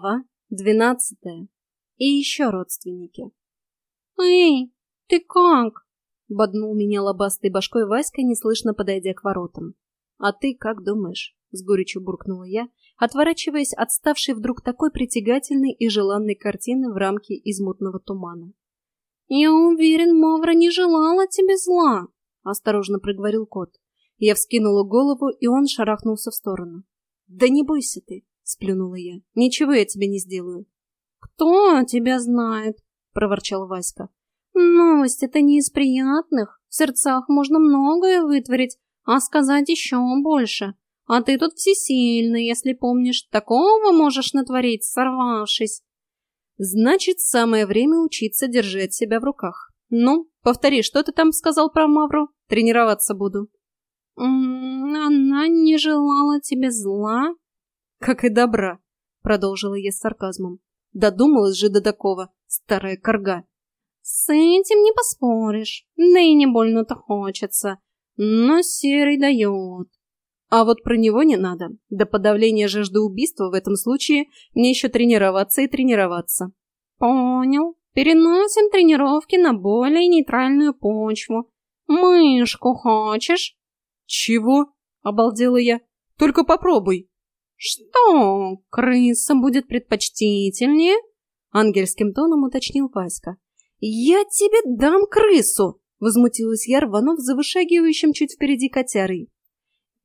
Глава двенадцатая. И еще родственники. «Эй, ты как?» — боднул меня лобастой башкой Васька, неслышно подойдя к воротам. «А ты как думаешь?» — с горечью буркнула я, отворачиваясь от ставшей вдруг такой притягательной и желанной картины в рамке из мутного тумана. «Я уверен, Мавра не желала тебе зла», — осторожно проговорил кот. Я вскинула голову, и он шарахнулся в сторону. «Да не бойся ты», — сплюнула я. «Ничего я тебе не сделаю». «Кто тебя знает?» — проворчал Васька. «Новость это не из приятных. В сердцах можно многое вытворить, а сказать еще больше. А ты тут всесильный, если помнишь. Такого можешь натворить, сорвавшись». «Значит, самое время учиться держать себя в руках. Ну, повтори, что ты там сказал про Мавру? Тренироваться буду». «Она не желала тебе зла?» «Как и добра», — продолжила я с сарказмом. «Додумалась же до такого, старая корга». «С этим не поспоришь, да и не больно-то хочется. Но серый дает». А вот про него не надо. До подавления жажды убийства в этом случае мне еще тренироваться и тренироваться. Понял. Переносим тренировки на более нейтральную почву. Мышку хочешь? «Чего?» — обалдела я. «Только попробуй». «Что, крыса будет предпочтительнее?» — ангельским тоном уточнил Васька. «Я тебе дам крысу!» — возмутилась я, рванув за вышагивающим чуть впереди котярой.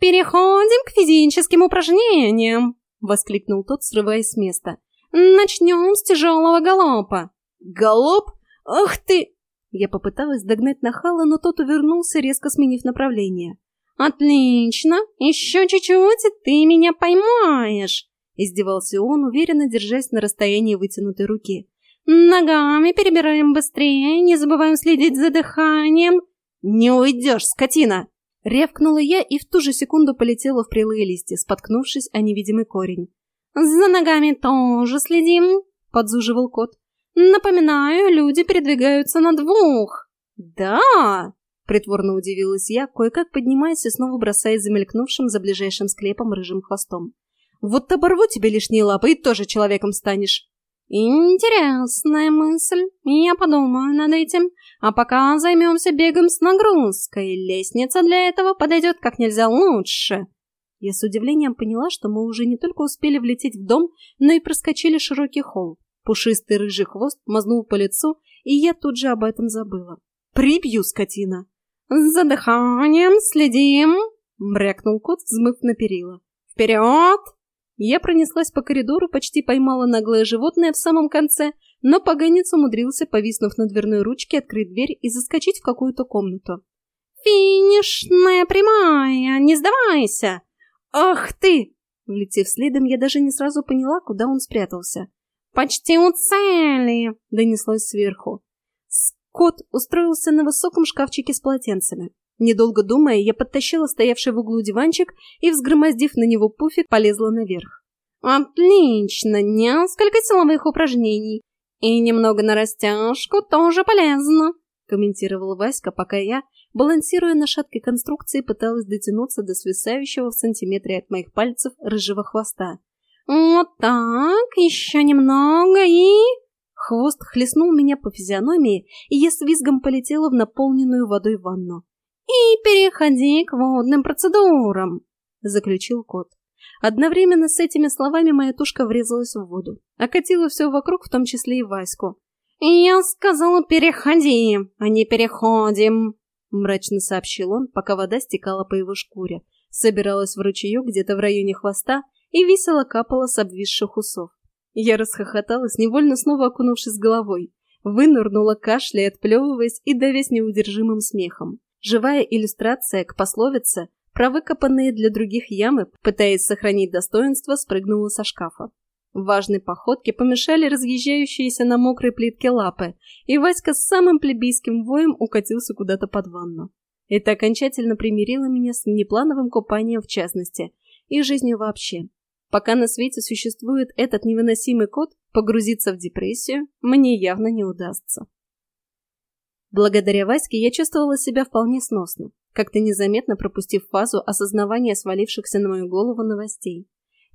«Переходим к физическим упражнениям!» — воскликнул тот, срываясь с места. «Начнем с тяжелого галопа!» «Галоп? Ах ты!» Я попыталась догнать нахала, но тот увернулся, резко сменив направление. «Отлично! Еще чуть-чуть, и ты меня поймаешь!» Издевался он, уверенно держась на расстоянии вытянутой руки. «Ногами перебираем быстрее, не забываем следить за дыханием!» «Не уйдешь, скотина!» Ревкнула я и в ту же секунду полетела в прелые листья, споткнувшись о невидимый корень. «За ногами тоже следим!» — подзуживал кот. «Напоминаю, люди передвигаются на двух!» «Да!» Притворно удивилась я, кое-как поднимаясь и снова бросаясь замелькнувшим за ближайшим склепом рыжим хвостом. «Вот оборву тебе лишние лапы и тоже человеком станешь!» «Интересная мысль. Я подумаю над этим. А пока займемся бегом с нагрузкой. Лестница для этого подойдет как нельзя лучше». Я с удивлением поняла, что мы уже не только успели влететь в дом, но и проскочили широкий холл. Пушистый рыжий хвост мазнул по лицу, и я тут же об этом забыла. «Прибью, скотина!» «За дыханием следим!» — брякнул кот, взмыв на перила. «Вперед!» Я пронеслась по коридору, почти поймала наглое животное в самом конце, но поганец умудрился, повиснув на дверной ручке, открыть дверь и заскочить в какую-то комнату. «Финишная прямая! Не сдавайся!» «Ах ты!» Влетев следом, я даже не сразу поняла, куда он спрятался. «Почти у цели!» — донеслось сверху. Кот устроился на высоком шкафчике с полотенцами. Недолго думая, я подтащила стоявший в углу диванчик и, взгромоздив на него пуфик, полезла наверх. «Отлично! Несколько силовых упражнений. И немного на растяжку тоже полезно», — комментировал Васька, пока я, балансируя на шаткой конструкции, пыталась дотянуться до свисающего в сантиметре от моих пальцев рыжего хвоста. «Вот так, еще немного и...» Хвост хлестнул меня по физиономии, и я с визгом полетела в наполненную водой ванну. «И переходи к водным процедурам», — заключил кот. Одновременно с этими словами моя тушка врезалась в воду, окатила все вокруг, в том числе и Ваську. «Я сказала, переходи, а не переходим», — мрачно сообщил он, пока вода стекала по его шкуре, собиралась в ручеек где-то в районе хвоста и весело капала с обвисших усов. Я расхохоталась, невольно снова окунувшись головой. Вынырнула, кашляя, отплевываясь и давясь неудержимым смехом. Живая иллюстрация к пословице про выкопанные для других ямы, пытаясь сохранить достоинство, спрыгнула со шкафа. Важной походке помешали разъезжающиеся на мокрой плитке лапы, и Васька с самым плебейским воем укатился куда-то под ванну. Это окончательно примирило меня с неплановым купанием в частности, и жизнью вообще. Пока на свете существует этот невыносимый кот, погрузиться в депрессию мне явно не удастся. Благодаря Ваське я чувствовала себя вполне сносно, как-то незаметно пропустив фазу осознавания свалившихся на мою голову новостей.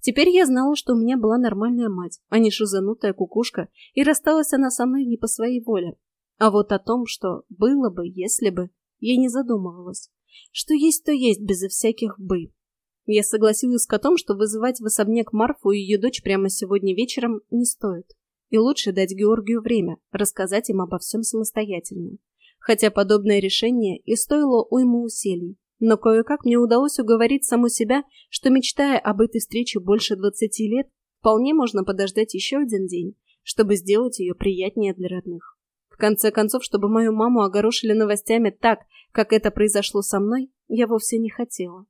Теперь я знала, что у меня была нормальная мать, а не шизанутая кукушка, и рассталась она со мной не по своей воле. А вот о том, что было бы, если бы, я не задумывалась. Что есть, то есть, безо всяких «бы». Я согласилась с котом, что вызывать в особняк Марфу и ее дочь прямо сегодня вечером не стоит. И лучше дать Георгию время, рассказать им обо всем самостоятельно. Хотя подобное решение и стоило уйму усилий. Но кое-как мне удалось уговорить саму себя, что, мечтая об этой встрече больше двадцати лет, вполне можно подождать еще один день, чтобы сделать ее приятнее для родных. В конце концов, чтобы мою маму огорошили новостями так, как это произошло со мной, я вовсе не хотела.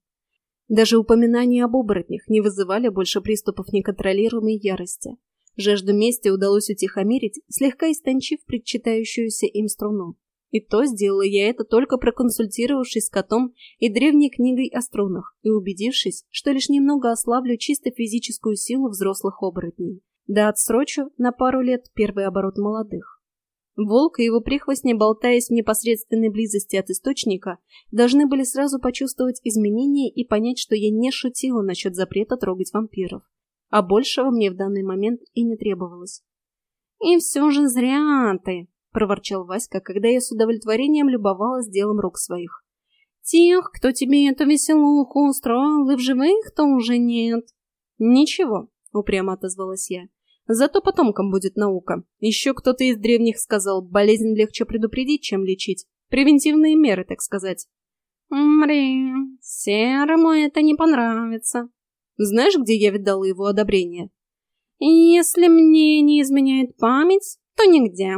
Даже упоминания об оборотнях не вызывали больше приступов неконтролируемой ярости. Жажду мести удалось утихомирить, слегка истончив предчитающуюся им струну. И то сделала я это только проконсультировавшись с котом и древней книгой о струнах и убедившись, что лишь немного ослаблю чисто физическую силу взрослых оборотней. Да отсрочу на пару лет первый оборот молодых. Волк и его прихвостни, болтаясь в непосредственной близости от источника, должны были сразу почувствовать изменения и понять, что я не шутила насчет запрета трогать вампиров. А большего мне в данный момент и не требовалось. «И все же зря ты!» — проворчал Васька, когда я с удовлетворением любовалась делом рук своих. «Тех, кто тебе эту веселуху устроил, и в живых-то уже нет». «Ничего», — упрямо отозвалась я. «Зато потомкам будет наука. Еще кто-то из древних сказал, болезнь легче предупредить, чем лечить. Превентивные меры, так сказать». «Мри, серому это не понравится». «Знаешь, где я видала его одобрение?» «Если мне не изменяет память, то нигде»,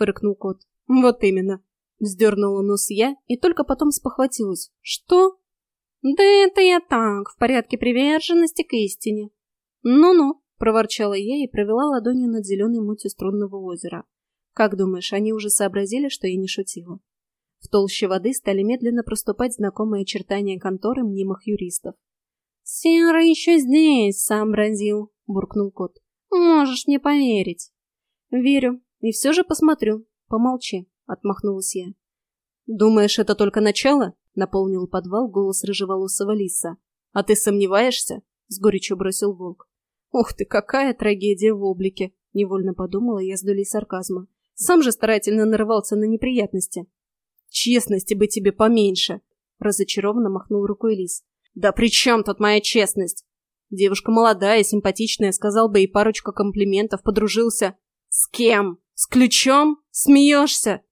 фыркнул кот. «Вот именно!» Вздернула нос я и только потом спохватилась. «Что?» «Да это я так, в порядке приверженности к истине». «Ну-ну», — проворчала я и провела ладонью над зеленой мутью струнного озера. «Как думаешь, они уже сообразили, что я не шутила?» В толще воды стали медленно проступать знакомые очертания конторы мнимых юристов. «Серый еще здесь сообразил», — буркнул кот. «Можешь мне поверить». «Верю», и все же посмотрю. Помолчи, отмахнулась я. Думаешь, это только начало? Наполнил подвал голос рыжеволосого лиса. А ты сомневаешься? С горечью бросил волк. Ух ты, какая трагедия в облике! Невольно подумала я с долей сарказма. Сам же старательно нарывался на неприятности. Честности бы тебе поменьше! Разочарованно махнул рукой лис. Да при чем тут моя честность? Девушка молодая, симпатичная, сказал бы ей парочку комплиментов, подружился. С кем? С ключом? Смеешься?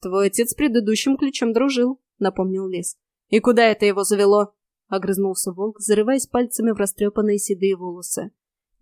Твой отец с предыдущим ключом дружил, напомнил лес. И куда это его завело? Огрызнулся волк, зарываясь пальцами в растрепанные седые волосы.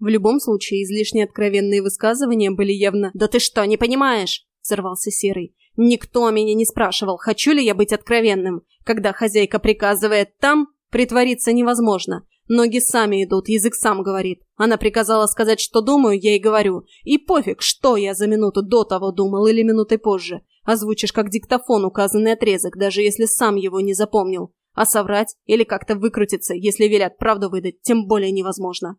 В любом случае, излишне откровенные высказывания были явно «Да ты что, не понимаешь?» — взорвался Серый. «Никто меня не спрашивал, хочу ли я быть откровенным. Когда хозяйка приказывает там, притвориться невозможно. Ноги сами идут, язык сам говорит. Она приказала сказать, что думаю, я и говорю. И пофиг, что я за минуту до того думал или минутой позже. Озвучишь как диктофон указанный отрезок, даже если сам его не запомнил. А соврать или как-то выкрутиться, если велят правду выдать, тем более невозможно.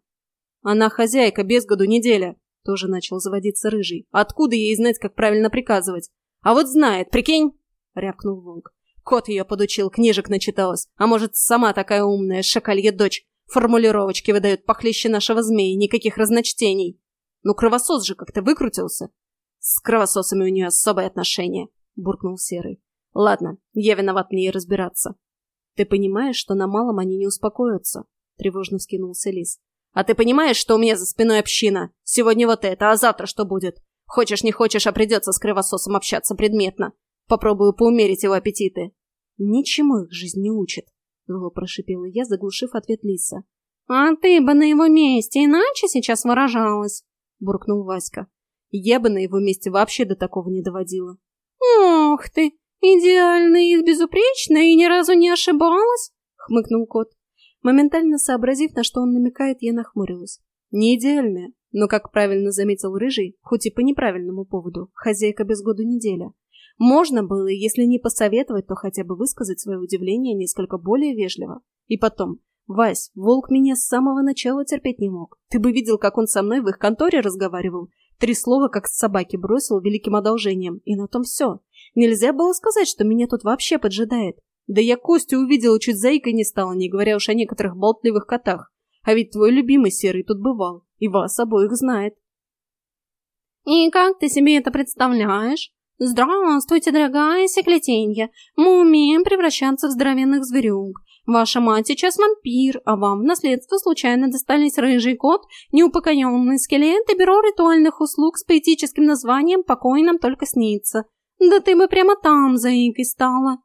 Она хозяйка, без году неделя. Тоже начал заводиться рыжий. Откуда ей знать, как правильно приказывать? А вот знает, прикинь? Рявкнул волк. Кот ее подучил, книжек начиталась. А может, сама такая умная, шакалья дочь. Формулировочки выдают похлеще нашего змеи, никаких разночтений. Ну, кровосос же как-то выкрутился. С кровососами у нее особое отношение, буркнул Серый. Ладно, я виноват мне и разбираться. Ты понимаешь, что на малом они не успокоятся? Тревожно вскинулся Лис. А ты понимаешь, что у меня за спиной община? Сегодня вот это, а завтра что будет? Хочешь, не хочешь, а придется с кровососом общаться предметно. Попробую поумерить его аппетиты. Ничему их жизнь не учит, зло прошипела я, заглушив ответ Лиса. «А ты бы на его месте иначе сейчас выражалась», — буркнул Васька. «Я бы на его месте вообще до такого не доводила». «Ох ты, идеальная и безупречная и ни разу не ошибалась», — хмыкнул кот. Моментально сообразив, на что он намекает, я нахмурилась. «Не идеальная, но, как правильно заметил Рыжий, хоть и по неправильному поводу, хозяйка без года неделя. Можно было, если не посоветовать, то хотя бы высказать свое удивление несколько более вежливо. И потом, Вась, волк меня с самого начала терпеть не мог. Ты бы видел, как он со мной в их конторе разговаривал. Три слова, как с собаки, бросил великим одолжением. И на том все. Нельзя было сказать, что меня тут вообще поджидает. Да я Костю увидела, чуть заикой не стала, не говоря уж о некоторых болтливых котах. А ведь твой любимый Серый тут бывал, и вас обоих знает. «И как ты себе это представляешь?» «Здравствуйте, дорогая секлетенья! Мы умеем превращаться в здоровенных зверюк. Ваша мать сейчас вампир, а вам в наследство случайно достались рыжий кот, неупокоенный скелет и бюро ритуальных услуг с поэтическим названием «Покой нам только снится». Да ты бы прямо там заикой стала!»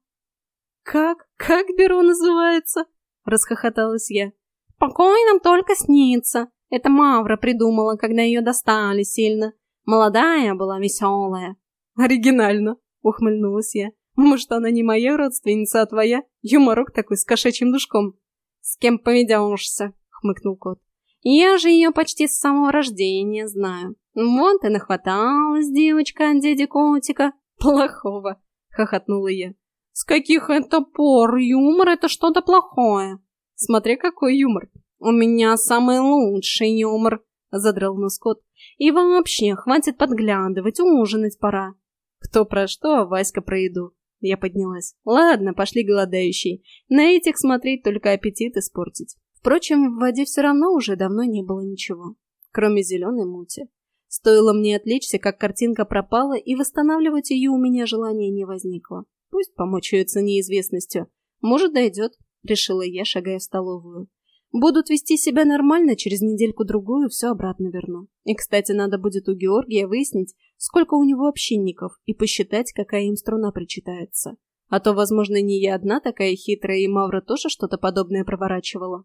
«Как? Как бюро называется?» – расхохоталась я. «Покой нам только снится!» Это Мавра придумала, когда ее достали сильно. Молодая была, веселая. «Оригинально!» — ухмыльнулась я. «Может, она не моя родственница, а твоя? Юморок такой с кошачьим душком». «С кем поведешься?» — хмыкнул кот. «Я же ее почти с самого рождения знаю. Вот и нахваталась девочка от дяди Котика. Плохого!» — хохотнула я. «С каких это пор юмор — это что-то плохое?» «Смотря какой юмор. У меня самый лучший юмор!» — задрал нос кот. «И вообще, хватит подглядывать, ужинать пора». Кто про что, а Васька про еду. Я поднялась. Ладно, пошли голодающие. На этих смотреть только аппетит испортить. Впрочем, в воде все равно уже давно не было ничего, кроме зеленой мути. Стоило мне отвлечься, как картинка пропала, и восстанавливать ее у меня желания не возникло. Пусть помучаются неизвестностью. Может, дойдет, решила я, шагая в столовую. Будут вести себя нормально, через недельку-другую все обратно верну. И, кстати, надо будет у Георгия выяснить, сколько у него общинников, и посчитать, какая им струна причитается. А то, возможно, не я одна такая хитрая, и Мавра тоже что-то подобное проворачивала.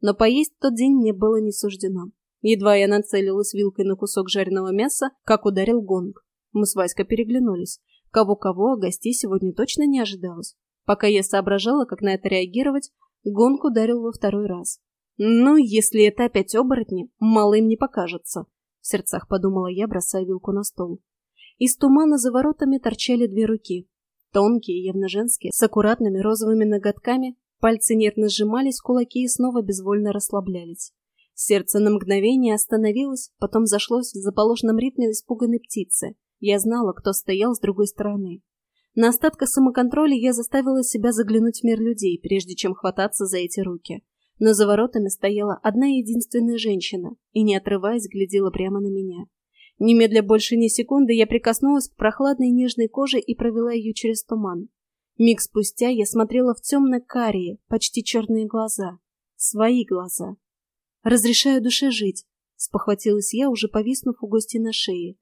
Но поесть в тот день мне было не суждено. Едва я нацелилась вилкой на кусок жареного мяса, как ударил гонг. Мы с Васькой переглянулись. Кого-кого, а гостей сегодня точно не ожидалось. Пока я соображала, как на это реагировать, гонг ударил во второй раз. «Ну, если это опять оборотни, мало им не покажется», — в сердцах подумала я, бросая вилку на стол. Из тумана за воротами торчали две руки. Тонкие, явно женские, с аккуратными розовыми ноготками, пальцы нервно сжимались, кулаки и снова безвольно расслаблялись. Сердце на мгновение остановилось, потом зашлось в заположенном ритме испуганной птицы. Я знала, кто стоял с другой стороны. На остатках самоконтроля я заставила себя заглянуть в мир людей, прежде чем хвататься за эти руки но за воротами стояла одна единственная женщина и, не отрываясь, глядела прямо на меня. Немедля больше ни секунды я прикоснулась к прохладной нежной коже и провела ее через туман. Миг спустя я смотрела в темно-карие, почти черные глаза. Свои глаза. «Разрешаю душе жить», — спохватилась я, уже повиснув у гостя на шее.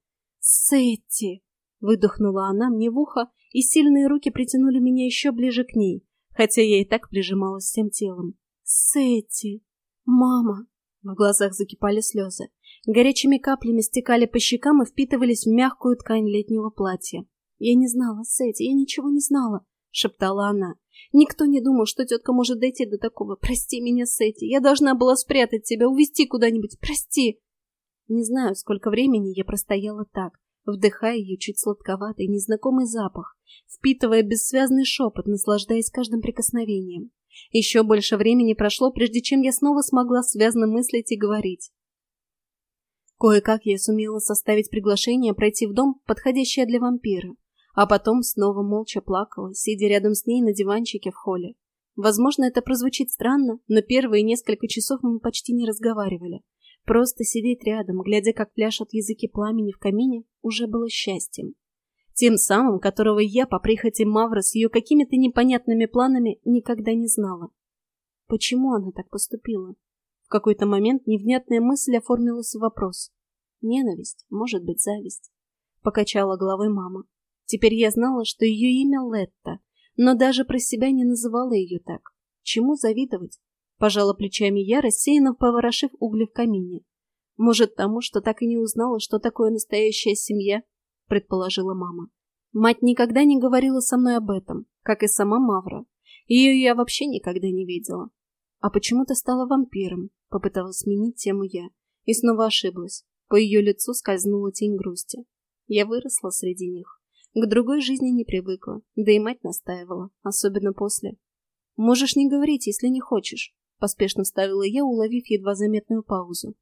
«Сетти!» — выдохнула она мне в ухо, и сильные руки притянули меня еще ближе к ней, хотя я и так прижималась всем телом. Сэти! Мама!» В глазах закипали слезы. Горячими каплями стекали по щекам и впитывались в мягкую ткань летнего платья. «Я не знала, Сэти, я ничего не знала», — шептала она. «Никто не думал, что тетка может дойти до такого. Прости меня, Сэти, я должна была спрятать тебя, увезти куда-нибудь. Прости!» Не знаю, сколько времени я простояла так, вдыхая ее чуть сладковатый, незнакомый запах, впитывая бессвязный шепот, наслаждаясь каждым прикосновением. Еще больше времени прошло, прежде чем я снова смогла связно мыслить и говорить. Кое-как я сумела составить приглашение пройти в дом, подходящее для вампира, а потом снова молча плакала, сидя рядом с ней на диванчике в холле. Возможно, это прозвучит странно, но первые несколько часов мы почти не разговаривали. Просто сидеть рядом, глядя, как пляшут языки пламени в камине, уже было счастьем. Тем самым, которого я по прихоти Мавры с ее какими-то непонятными планами никогда не знала. Почему она так поступила? В какой-то момент невнятная мысль оформилась в вопрос. Ненависть, может быть, зависть. Покачала головой мама. Теперь я знала, что ее имя Летта, но даже про себя не называла ее так. Чему завидовать? Пожала плечами я, рассеянно поворошив угли в камине. Может, тому, что так и не узнала, что такое настоящая семья, — предположила мама. Мать никогда не говорила со мной об этом, как и сама Мавра. Ее я вообще никогда не видела. А почему ты стала вампиром? Попыталась сменить тему я. И снова ошиблась. По ее лицу скользнула тень грусти. Я выросла среди них. К другой жизни не привыкла, да и мать настаивала, особенно после. «Можешь не говорить, если не хочешь», — поспешно вставила я, уловив едва заметную паузу.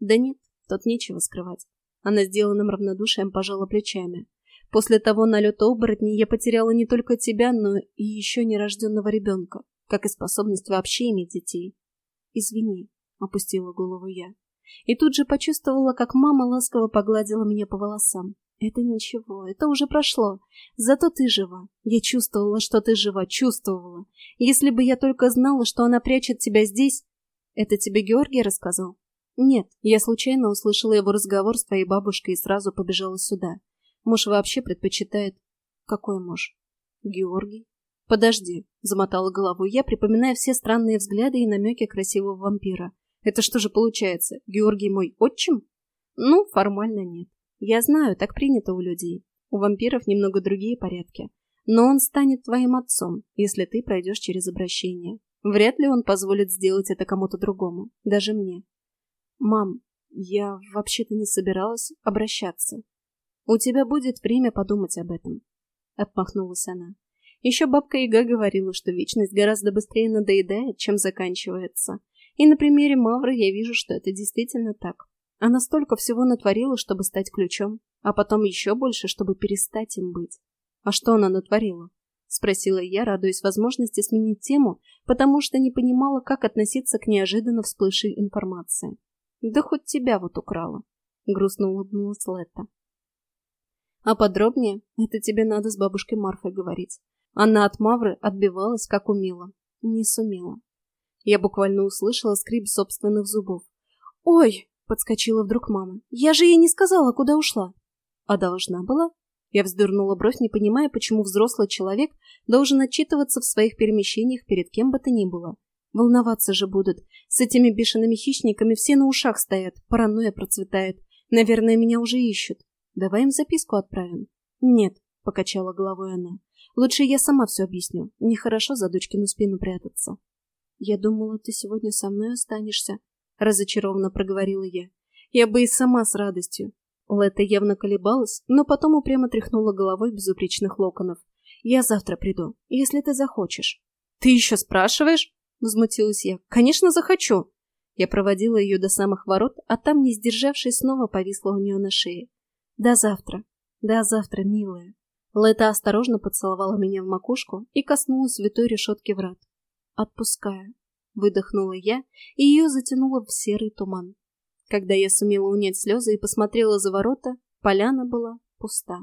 «Да нет, тут нечего скрывать. Она сделанным равнодушием пожала плечами. После того налета оборотней я потеряла не только тебя, но и еще нерожденного ребенка, как и способность вообще иметь детей. Извини. — опустила голову я. И тут же почувствовала, как мама ласково погладила меня по волосам. Это ничего, это уже прошло. Зато ты жива. Я чувствовала, что ты жива, чувствовала. Если бы я только знала, что она прячет тебя здесь... Это тебе Георгий рассказал? Нет, я случайно услышала его разговор с твоей бабушкой и сразу побежала сюда. Муж вообще предпочитает... Какой муж? Георгий. Подожди, замотала головой я, припоминая все странные взгляды и намеки красивого вампира. Это что же получается, Георгий мой отчим? Ну, формально нет. Я знаю, так принято у людей. У вампиров немного другие порядки. Но он станет твоим отцом, если ты пройдешь через обращение. Вряд ли он позволит сделать это кому-то другому, даже мне. Мам, я вообще-то не собиралась обращаться. У тебя будет время подумать об этом. Отмахнулась она. Еще бабка Яга говорила, что вечность гораздо быстрее надоедает, чем заканчивается. И на примере Мавры я вижу, что это действительно так. Она столько всего натворила, чтобы стать ключом, а потом еще больше, чтобы перестать им быть. А что она натворила? Спросила я, радуясь возможности сменить тему, потому что не понимала, как относиться к неожиданно всплывшей информации. Да хоть тебя вот украла. Грустно улыбнулась Летта. А подробнее это тебе надо с бабушкой Марфой говорить. Она от Мавры отбивалась, как умела. Не сумела. Я буквально услышала скрип собственных зубов. «Ой!» — подскочила вдруг мама. «Я же ей не сказала, куда ушла». «А должна была?» Я вздернула бровь, не понимая, почему взрослый человек должен отчитываться в своих перемещениях перед кем бы то ни было. Волноваться же будут. С этими бешеными хищниками все на ушах стоят, паранойя процветает. Наверное, меня уже ищут. Давай им записку отправим. Нет, покачала головой она. Лучше я сама все объясню. Нехорошо за дочкину спину прятаться. Я думала, ты сегодня со мной останешься, разочарованно проговорила я. Я бы и сама с радостью. Лета явно колебалась, но потом упрямо тряхнула головой безупречных локонов. Я завтра приду, если ты захочешь. Ты еще спрашиваешь? Возмутилась я. Конечно, захочу. Я проводила ее до самых ворот, а там, не сдержавшись, снова повисла у нее на шее. До завтра. До завтра, милая. Лета осторожно поцеловала меня в макушку и коснулась святой решетки врат. Отпускаю. Выдохнула я, и ее затянуло в серый туман. Когда я сумела унять слезы и посмотрела за ворота, поляна была пуста.